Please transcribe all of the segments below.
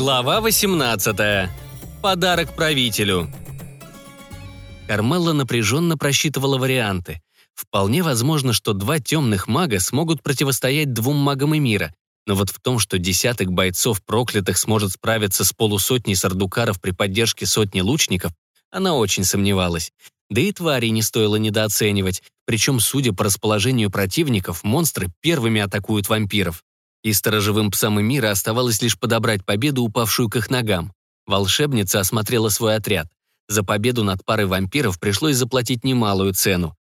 Глава 18. Подарок правителю. Кармелла напряженно просчитывала варианты. Вполне возможно, что два темных мага смогут противостоять двум магам мира, но вот в том, что десяток бойцов проклятых сможет справиться с полусотней сардукаров при поддержке сотни лучников, она очень сомневалась. Да и тварей не стоило недооценивать, причем, судя по расположению противников, монстры первыми атакуют вампиров. И сторожевым псам мира оставалось лишь подобрать победу, упавшую к их ногам. Волшебница осмотрела свой отряд. За победу над парой вампиров пришлось заплатить немалую цену.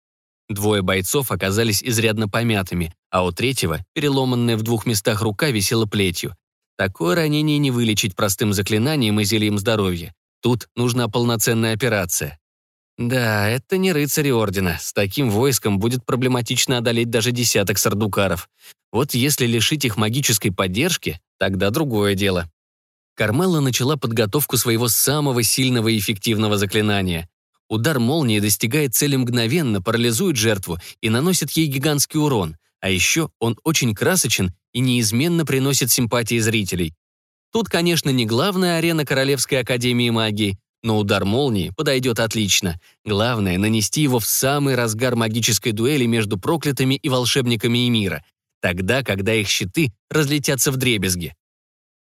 Двое бойцов оказались изрядно помятыми, а у третьего, переломанная в двух местах рука, висела плетью. Такое ранение не вылечить простым заклинанием и зельем здоровья. Тут нужна полноценная операция. Да, это не рыцари Ордена. С таким войском будет проблематично одолеть даже десяток сардукаров. Вот если лишить их магической поддержки, тогда другое дело. Кармелла начала подготовку своего самого сильного и эффективного заклинания. Удар молнии достигает цели мгновенно, парализует жертву и наносит ей гигантский урон, а еще он очень красочен и неизменно приносит симпатии зрителей. Тут, конечно, не главная арена Королевской Академии Магии, но удар молнии подойдет отлично. Главное — нанести его в самый разгар магической дуэли между проклятыми и волшебниками мира, тогда, когда их щиты разлетятся в дребезги.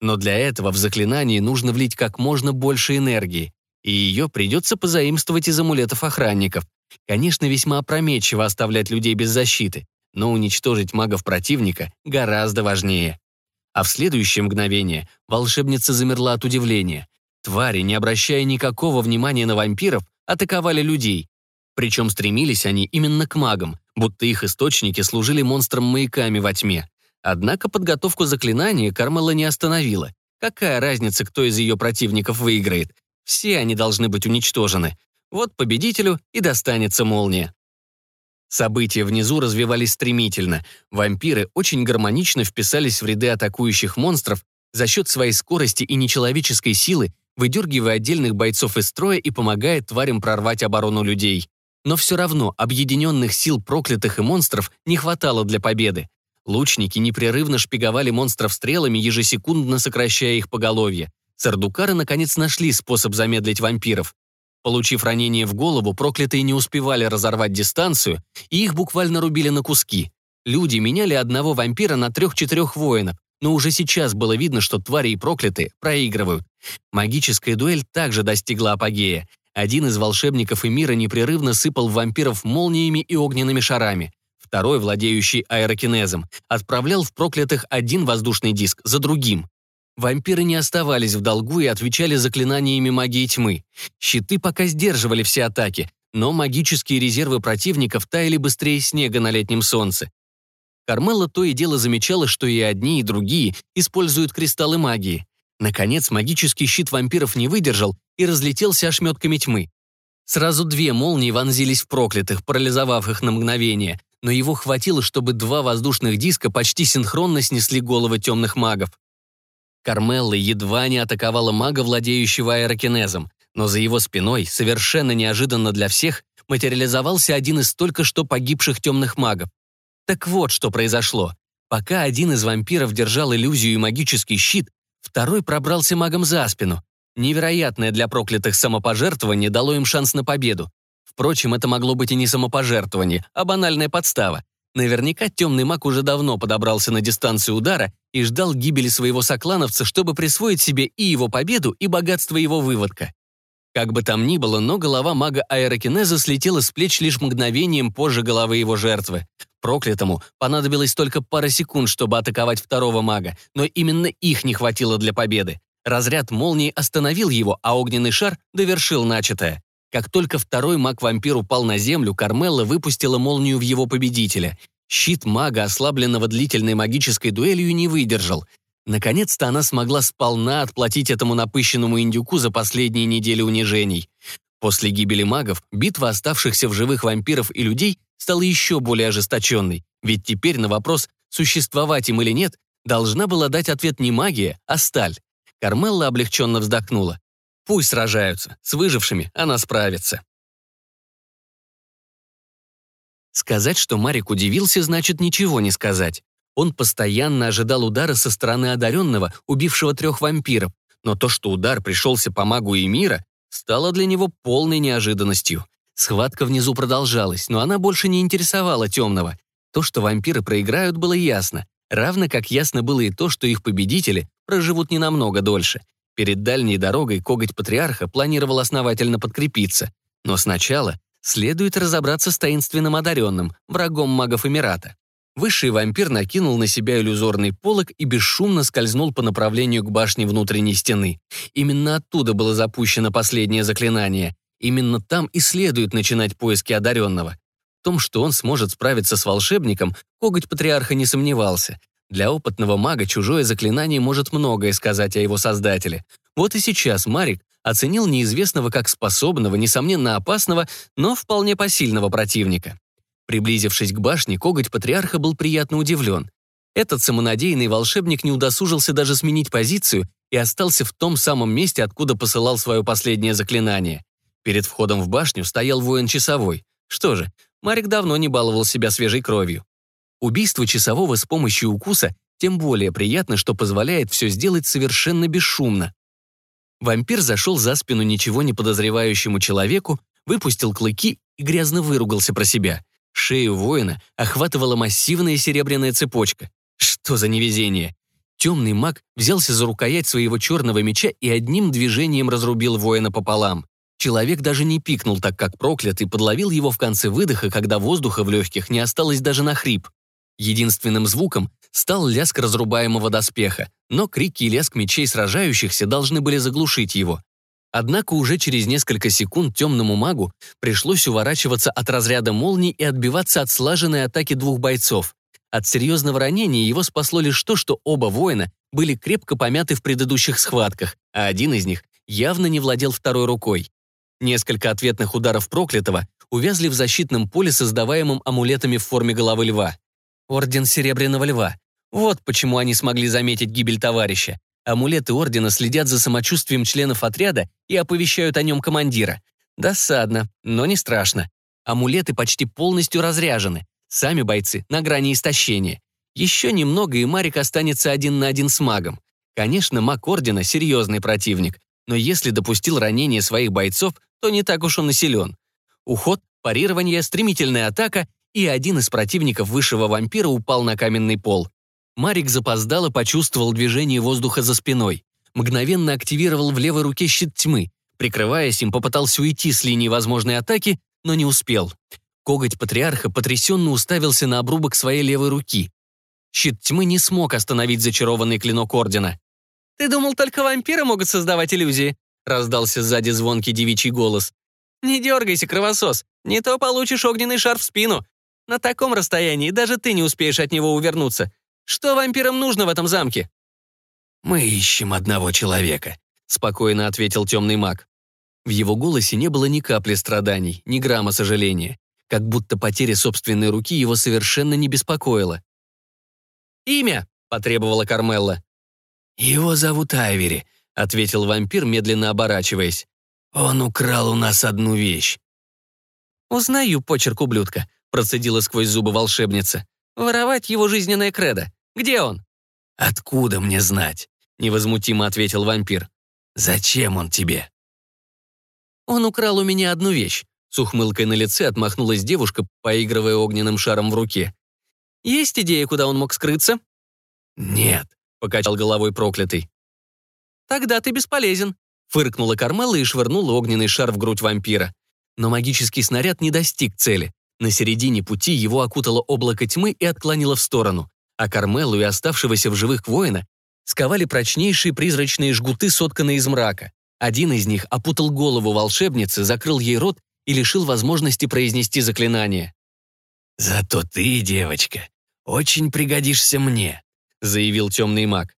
Но для этого в заклинании нужно влить как можно больше энергии, и ее придется позаимствовать из амулетов охранников. Конечно, весьма опрометчиво оставлять людей без защиты, но уничтожить магов противника гораздо важнее. А в следующее мгновение волшебница замерла от удивления. Твари, не обращая никакого внимания на вампиров, атаковали людей. Причем стремились они именно к магам, будто их источники служили монстрам-маяками во тьме. Однако подготовку заклинания Кармела не остановила. Какая разница, кто из ее противников выиграет? Все они должны быть уничтожены. Вот победителю и достанется молния. События внизу развивались стремительно. Вампиры очень гармонично вписались в ряды атакующих монстров за счет своей скорости и нечеловеческой силы выдергивая отдельных бойцов из строя и помогая тварям прорвать оборону людей. Но все равно объединенных сил проклятых и монстров не хватало для победы. Лучники непрерывно шпиговали монстров стрелами, ежесекундно сокращая их поголовье. Сардукары наконец нашли способ замедлить вампиров. Получив ранение в голову, проклятые не успевали разорвать дистанцию, и их буквально рубили на куски. Люди меняли одного вампира на трех-четырех воинов, но уже сейчас было видно, что твари и проклятые проигрывают. Магическая дуэль также достигла апогея. Один из волшебников и мира непрерывно сыпал вампиров молниями и огненными шарами. Второй, владеющий аэрокинезом, отправлял в проклятых один воздушный диск за другим. Вампиры не оставались в долгу и отвечали заклинаниями магии тьмы. Щиты пока сдерживали все атаки, но магические резервы противников таяли быстрее снега на летнем солнце. Кармела то и дело замечала, что и одни, и другие используют кристаллы магии. Наконец, магический щит вампиров не выдержал и разлетелся ошметками тьмы. Сразу две молнии вонзились в проклятых, парализовав их на мгновение, но его хватило, чтобы два воздушных диска почти синхронно снесли головы темных магов. Кармелла едва не атаковала мага, владеющего аэрокинезом, но за его спиной, совершенно неожиданно для всех, материализовался один из только что погибших темных магов. Так вот, что произошло. Пока один из вампиров держал иллюзию и магический щит, второй пробрался магом за спину. Невероятное для проклятых самопожертвование дало им шанс на победу. Впрочем, это могло быть и не самопожертвование, а банальная подстава. Наверняка темный маг уже давно подобрался на дистанцию удара и ждал гибели своего соклановца, чтобы присвоить себе и его победу, и богатство его выводка. Как бы там ни было, но голова мага аэрокинеза слетела с плеч лишь мгновением позже головы его жертвы. Проклятому понадобилось только пара секунд, чтобы атаковать второго мага, но именно их не хватило для победы. Разряд молнии остановил его, а огненный шар довершил начатое. Как только второй маг-вампир упал на землю, Кармелла выпустила молнию в его победителя. Щит мага, ослабленного длительной магической дуэлью, не выдержал. Наконец-то она смогла сполна отплатить этому напыщенному индюку за последние недели унижений. После гибели магов битва оставшихся в живых вампиров и людей стала еще более ожесточенной, ведь теперь на вопрос, существовать им или нет, должна была дать ответ не магия, а сталь. Кармелла облегченно вздохнула. Пусть сражаются, с выжившими она справится. Сказать, что Марик удивился, значит ничего не сказать. Он постоянно ожидал удара со стороны одаренного, убившего трех вампиров, Но то, что удар пришелся по магу Эмира, стало для него полной неожиданностью. Схватка внизу продолжалась, но она больше не интересовала темного. То, что вампиры проиграют, было ясно. Равно как ясно было и то, что их победители проживут не намного дольше. Перед дальней дорогой коготь патриарха планировал основательно подкрепиться. Но сначала следует разобраться с таинственным одаренным, врагом магов Эмирата. Высший вампир накинул на себя иллюзорный полог и бесшумно скользнул по направлению к башне внутренней стены. Именно оттуда было запущено последнее заклинание. Именно там и следует начинать поиски одаренного. В том, что он сможет справиться с волшебником, коготь патриарха не сомневался. Для опытного мага чужое заклинание может многое сказать о его создателе. Вот и сейчас Марик оценил неизвестного как способного, несомненно опасного, но вполне посильного противника. Приблизившись к башне, коготь патриарха был приятно удивлен. Этот самонадеянный волшебник не удосужился даже сменить позицию и остался в том самом месте, откуда посылал свое последнее заклинание. Перед входом в башню стоял воин-часовой. Что же, Марик давно не баловал себя свежей кровью. Убийство часового с помощью укуса тем более приятно, что позволяет все сделать совершенно бесшумно. Вампир зашел за спину ничего не подозревающему человеку, выпустил клыки и грязно выругался про себя. Шею воина охватывала массивная серебряная цепочка. Что за невезение! Темный маг взялся за рукоять своего черного меча и одним движением разрубил воина пополам. Человек даже не пикнул так, как проклятый, подловил его в конце выдоха, когда воздуха в легких не осталось даже на хрип. Единственным звуком стал лязг разрубаемого доспеха, но крики и лязг мечей сражающихся должны были заглушить его. Однако уже через несколько секунд темному магу пришлось уворачиваться от разряда молний и отбиваться от слаженной атаки двух бойцов. От серьезного ранения его спасло лишь то, что оба воина были крепко помяты в предыдущих схватках, а один из них явно не владел второй рукой. Несколько ответных ударов проклятого увязли в защитном поле, создаваемом амулетами в форме головы льва. Орден Серебряного Льва. Вот почему они смогли заметить гибель товарища. Амулеты Ордена следят за самочувствием членов отряда и оповещают о нем командира. Досадно, но не страшно. Амулеты почти полностью разряжены. Сами бойцы на грани истощения. Еще немного, и Марик останется один на один с магом. Конечно, маг Ордена — серьезный противник, но если допустил ранение своих бойцов, то не так уж он и силен. Уход, парирование, стремительная атака, и один из противников высшего вампира упал на каменный пол. Марик запоздало почувствовал движение воздуха за спиной. Мгновенно активировал в левой руке щит тьмы. Прикрываясь им, попытался уйти с линии возможной атаки, но не успел. Коготь патриарха потрясенно уставился на обрубок своей левой руки. Щит тьмы не смог остановить зачарованный клинок Ордена. «Ты думал, только вампиры могут создавать иллюзии?» Раздался сзади звонкий девичий голос. «Не дергайся, кровосос, не то получишь огненный шар в спину. На таком расстоянии даже ты не успеешь от него увернуться. Что вампирам нужно в этом замке?» «Мы ищем одного человека», — спокойно ответил темный маг. В его голосе не было ни капли страданий, ни грамма сожаления, как будто потеря собственной руки его совершенно не беспокоила. «Имя!» — потребовала Кармелла. «Его зовут Айвери», — ответил вампир, медленно оборачиваясь. «Он украл у нас одну вещь». «Узнаю почерк ублюдка», — процедила сквозь зубы волшебница. «Воровать его жизненное кредо. Где он?» «Откуда мне знать?» — невозмутимо ответил вампир. «Зачем он тебе?» «Он украл у меня одну вещь», — с ухмылкой на лице отмахнулась девушка, поигрывая огненным шаром в руке. «Есть идея, куда он мог скрыться?» «Нет», — покачал головой проклятый. «Тогда ты бесполезен», — фыркнула Кармела и швырнула огненный шар в грудь вампира. Но магический снаряд не достиг цели. На середине пути его окутало облако тьмы и отклонило в сторону, а Кармелу и оставшегося в живых воина сковали прочнейшие призрачные жгуты, сотканные из мрака. Один из них опутал голову волшебницы, закрыл ей рот и лишил возможности произнести заклинание. «Зато ты, девочка, очень пригодишься мне», — заявил темный маг.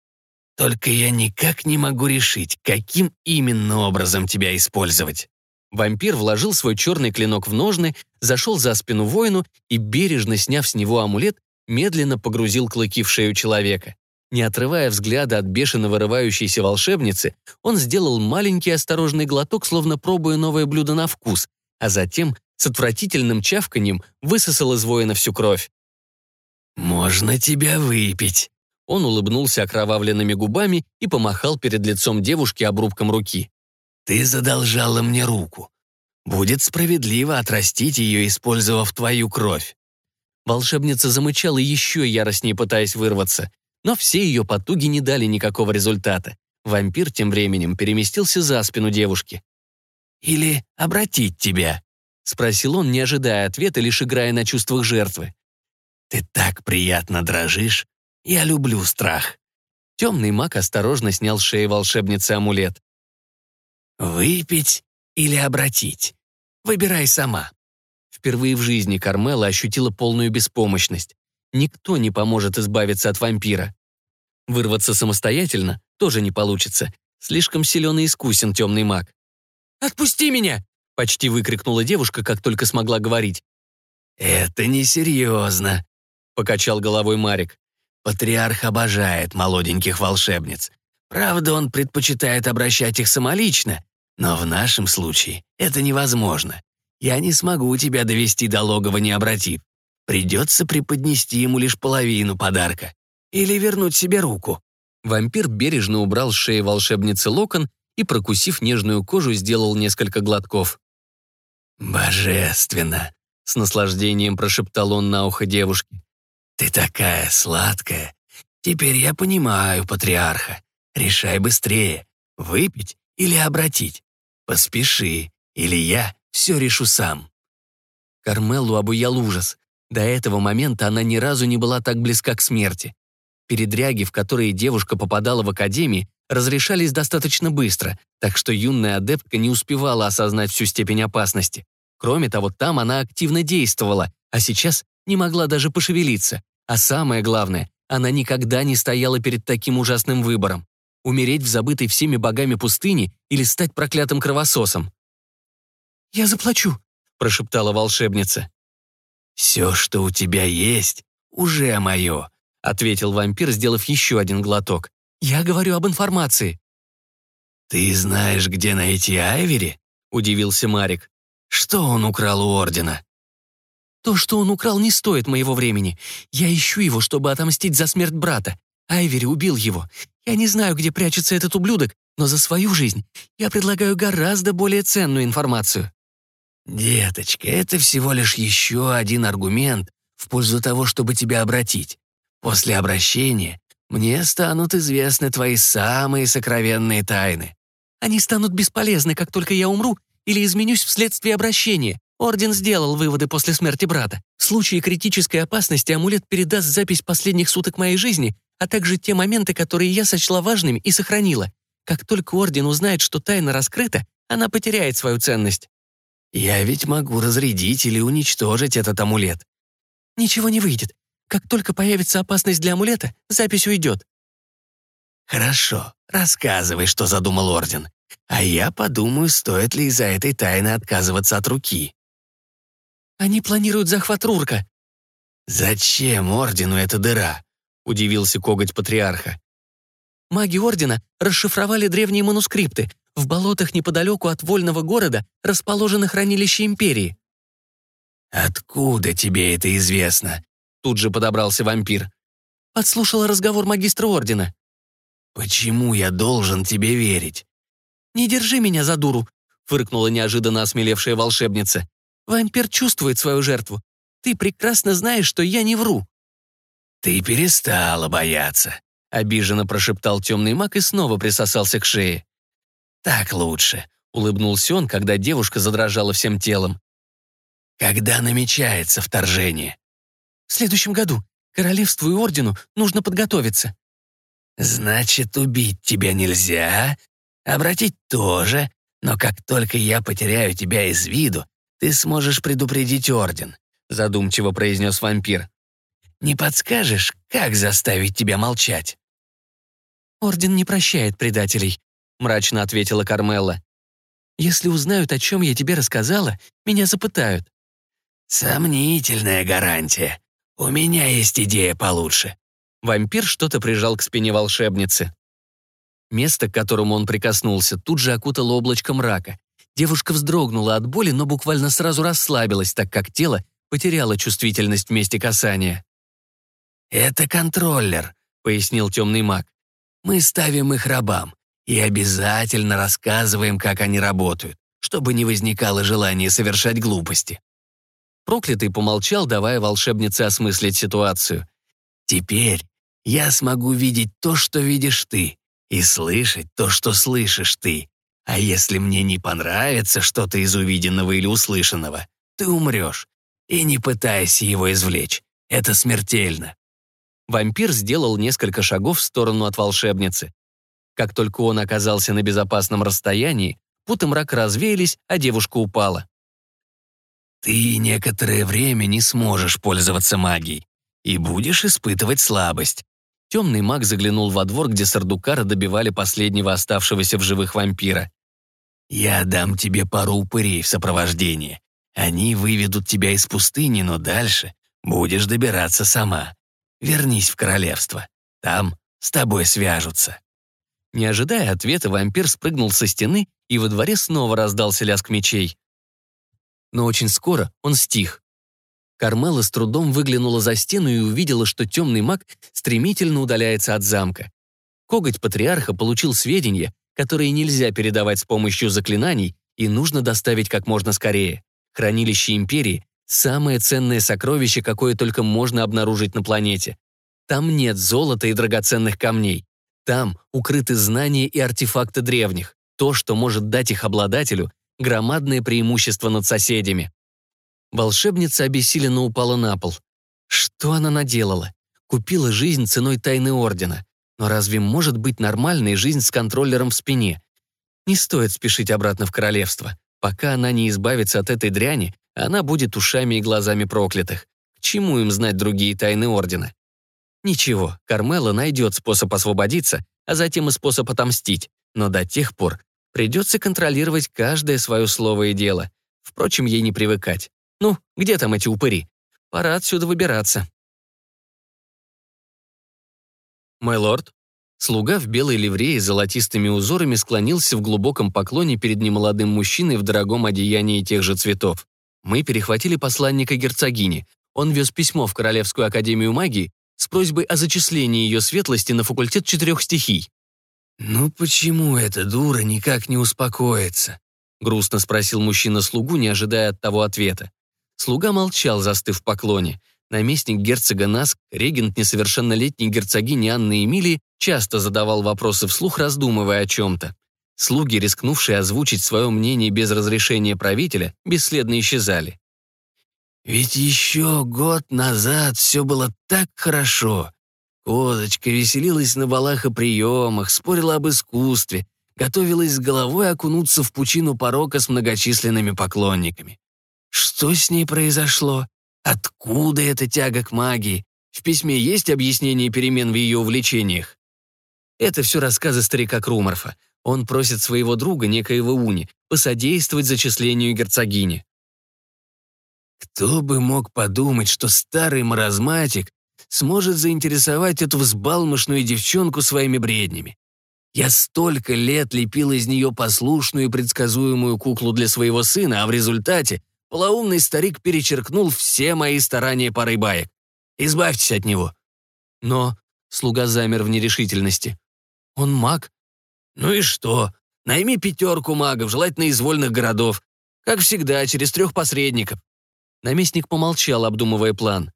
Только я никак не могу решить, каким именно образом тебя использовать». Вампир вложил свой черный клинок в ножны, зашел за спину воину и, бережно сняв с него амулет, медленно погрузил клыки в шею человека. Не отрывая взгляда от бешено вырывающейся волшебницы, он сделал маленький осторожный глоток, словно пробуя новое блюдо на вкус, а затем с отвратительным чавканьем высосал из воина всю кровь. «Можно тебя выпить», Он улыбнулся окровавленными губами и помахал перед лицом девушки обрубком руки. «Ты задолжала мне руку. Будет справедливо отрастить ее, использовав твою кровь». Волшебница замычала еще яростнее, пытаясь вырваться. Но все ее потуги не дали никакого результата. Вампир тем временем переместился за спину девушки. «Или обратить тебя?» — спросил он, не ожидая ответа, лишь играя на чувствах жертвы. «Ты так приятно дрожишь. Я люблю страх». Темный маг осторожно снял с шеи волшебницы амулет. «Выпить или обратить? Выбирай сама». Впервые в жизни Кармела ощутила полную беспомощность. Никто не поможет избавиться от вампира. Вырваться самостоятельно тоже не получится. Слишком силен и искусен темный маг. «Отпусти меня!» — почти выкрикнула девушка, как только смогла говорить. «Это несерьезно», — покачал головой Марик. «Патриарх обожает молоденьких волшебниц. Правда, он предпочитает обращать их самолично, но в нашем случае это невозможно. Я не смогу тебя довести до логова, не обратив. Придется преподнести ему лишь половину подарка. Или вернуть себе руку». Вампир бережно убрал с шеи волшебницы локон и, прокусив нежную кожу, сделал несколько глотков. «Божественно!» — с наслаждением прошептал он на ухо девушке. «Ты такая сладкая. Теперь я понимаю патриарха. Решай быстрее, выпить или обратить. Поспеши, или я все решу сам». Кармеллу обуял ужас. До этого момента она ни разу не была так близка к смерти. Передряги, в которые девушка попадала в академии, разрешались достаточно быстро, так что юная адептка не успевала осознать всю степень опасности. Кроме того, там она активно действовала, а сейчас не могла даже пошевелиться. А самое главное, она никогда не стояла перед таким ужасным выбором — умереть в забытой всеми богами пустыне или стать проклятым кровососом. «Я заплачу», — прошептала волшебница. «Все, что у тебя есть, уже мое», — ответил вампир, сделав еще один глоток. «Я говорю об информации». «Ты знаешь, где найти Айвери?» — удивился Марик. «Что он украл у Ордена?» «То, что он украл, не стоит моего времени. Я ищу его, чтобы отомстить за смерть брата. Айвери убил его. Я не знаю, где прячется этот ублюдок, но за свою жизнь я предлагаю гораздо более ценную информацию». «Деточка, это всего лишь еще один аргумент в пользу того, чтобы тебя обратить. После обращения мне станут известны твои самые сокровенные тайны. Они станут бесполезны, как только я умру или изменюсь вследствие обращения. Орден сделал выводы после смерти брата. В случае критической опасности амулет передаст запись последних суток моей жизни, а также те моменты, которые я сочла важными и сохранила. Как только Орден узнает, что тайна раскрыта, она потеряет свою ценность. Я ведь могу разрядить или уничтожить этот амулет. Ничего не выйдет. Как только появится опасность для амулета, запись уйдет. Хорошо, рассказывай, что задумал Орден. А я подумаю, стоит ли из-за этой тайны отказываться от руки. Они планируют захват Рурка. Зачем Ордену эта дыра? Удивился коготь патриарха. Маги Ордена расшифровали древние манускрипты. В болотах неподалеку от вольного города расположено хранилище Империи. «Откуда тебе это известно?» Тут же подобрался вампир. Подслушала разговор магистра Ордена. «Почему я должен тебе верить?» «Не держи меня за дуру», — фыркнула неожиданно осмелевшая волшебница. «Вампир чувствует свою жертву. Ты прекрасно знаешь, что я не вру». «Ты перестала бояться», — обиженно прошептал темный маг и снова присосался к шее. «Так лучше», — улыбнулся он, когда девушка задрожала всем телом. «Когда намечается вторжение?» В следующем году. Королевству и ордену нужно подготовиться». «Значит, убить тебя нельзя, обратить тоже, но как только я потеряю тебя из виду, ты сможешь предупредить орден», задумчиво произнес вампир. «Не подскажешь, как заставить тебя молчать?» «Орден не прощает предателей», — мрачно ответила Кармелла. «Если узнают, о чем я тебе рассказала, меня запытают». «Сомнительная гарантия», «У меня есть идея получше». Вампир что-то прижал к спине волшебницы. Место, к которому он прикоснулся, тут же окутало облачко мрака. Девушка вздрогнула от боли, но буквально сразу расслабилась, так как тело потеряло чувствительность в месте касания. «Это контроллер», — пояснил темный маг. «Мы ставим их рабам и обязательно рассказываем, как они работают, чтобы не возникало желания совершать глупости». Проклятый помолчал, давая волшебнице осмыслить ситуацию. «Теперь я смогу видеть то, что видишь ты, и слышать то, что слышишь ты. А если мне не понравится что-то из увиденного или услышанного, ты умрешь. И не пытайся его извлечь. Это смертельно». Вампир сделал несколько шагов в сторону от волшебницы. Как только он оказался на безопасном расстоянии, путы мрака развеялись, а девушка упала. «Ты некоторое время не сможешь пользоваться магией и будешь испытывать слабость». Темный маг заглянул во двор, где Сардукара добивали последнего оставшегося в живых вампира. «Я дам тебе пару упырей в сопровождении. Они выведут тебя из пустыни, но дальше будешь добираться сама. Вернись в королевство. Там с тобой свяжутся». Не ожидая ответа, вампир спрыгнул со стены, и во дворе снова раздался лязг мечей. Но очень скоро он стих. Кармела с трудом выглянула за стену и увидела, что темный маг стремительно удаляется от замка. Коготь патриарха получил сведения, которые нельзя передавать с помощью заклинаний и нужно доставить как можно скорее. Хранилище Империи — самое ценное сокровище, какое только можно обнаружить на планете. Там нет золота и драгоценных камней. Там укрыты знания и артефакты древних, то, что может дать их обладателю громадное преимущество над соседями. Волшебница обессиленно упала на пол. Что она наделала? Купила жизнь ценой тайны Ордена. Но разве может быть нормальной жизнь с контроллером в спине? Не стоит спешить обратно в королевство. Пока она не избавится от этой дряни, она будет ушами и глазами проклятых. К чему им знать другие тайны Ордена? Ничего, Кармела найдет способ освободиться, а затем и способ отомстить. Но до тех пор придется контролировать каждое свое слово и дело. Впрочем, ей не привыкать. Ну, где там эти упыри? Пора отсюда выбираться. «Мой лорд?» Слуга в белой ливрее с золотистыми узорами склонился в глубоком поклоне перед немолодым мужчиной в дорогом одеянии тех же цветов. Мы перехватили посланника герцогини. Он вез письмо в Королевскую академию магии с просьбой о зачислении ее светлости на факультет четырех стихий. «Ну почему эта дура никак не успокоится?» — грустно спросил мужчина слугу, не ожидая от того ответа. Слуга молчал, застыв в поклоне. Наместник герцога Наск, регент несовершеннолетней герцогини Анны Эмилии, часто задавал вопросы вслух, раздумывая о чем-то. Слуги, рискнувшие озвучить свое мнение без разрешения правителя, бесследно исчезали. «Ведь еще год назад все было так хорошо. Козочка веселилась на балах и приемах, спорила об искусстве, готовилась с головой окунуться в пучину порока с многочисленными поклонниками. Что с ней произошло? Откуда эта тяга к магии? В письме есть объяснение перемен в ее увлечениях? Это все рассказы старика Круморфа. Он просит своего друга, некоего Уни, посодействовать зачислению герцогини. Кто бы мог подумать, что старый маразматик сможет заинтересовать эту взбалмошную девчонку своими бреднями. Я столько лет лепил из нее послушную и предсказуемую куклу для своего сына, а в результате Полоумный старик перечеркнул все мои старания парой баек. Избавьтесь от него. Но слуга замер в нерешительности. Он маг? Ну и что? Найми пятерку магов, желательно из вольных городов. Как всегда, через трех посредников. Наместник помолчал, обдумывая план.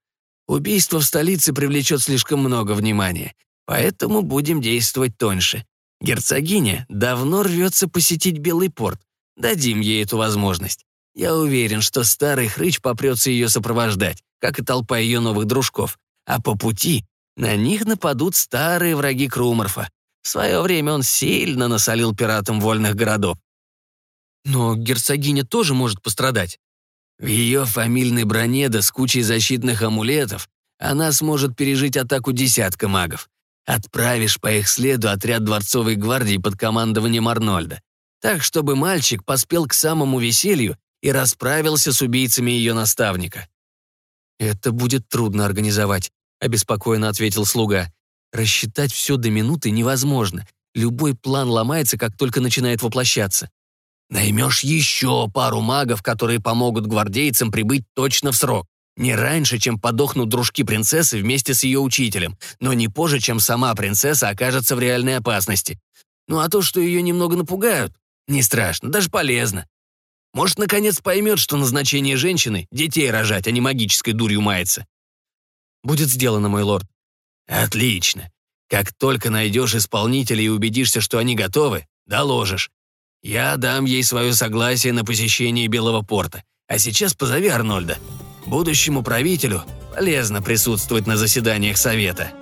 Убийство в столице привлечет слишком много внимания, поэтому будем действовать тоньше. Герцогиня давно рвется посетить Белый порт. Дадим ей эту возможность. Я уверен, что старый хрыч попрется ее сопровождать, как и толпа ее новых дружков. А по пути на них нападут старые враги Круморфа. В свое время он сильно насолил пиратам вольных городов. Но герцогиня тоже может пострадать. В ее фамильной броне да с кучей защитных амулетов она сможет пережить атаку десятка магов. Отправишь по их следу отряд дворцовой гвардии под командованием Арнольда. Так, чтобы мальчик поспел к самому веселью и расправился с убийцами ее наставника. «Это будет трудно организовать», — обеспокоенно ответил слуга. «Рассчитать все до минуты невозможно. Любой план ломается, как только начинает воплощаться». «Наймешь еще пару магов, которые помогут гвардейцам прибыть точно в срок. Не раньше, чем подохнут дружки принцессы вместе с ее учителем, но не позже, чем сама принцесса окажется в реальной опасности. Ну а то, что ее немного напугают, не страшно, даже полезно. Может, наконец поймет, что назначение женщины — детей рожать, а не магической дурью маяться. Будет сделано, мой лорд. Отлично. Как только найдешь исполнителя и убедишься, что они готовы, доложишь. Я дам ей свое согласие на посещение Белого порта. А сейчас позови Арнольда. Будущему правителю полезно присутствовать на заседаниях совета.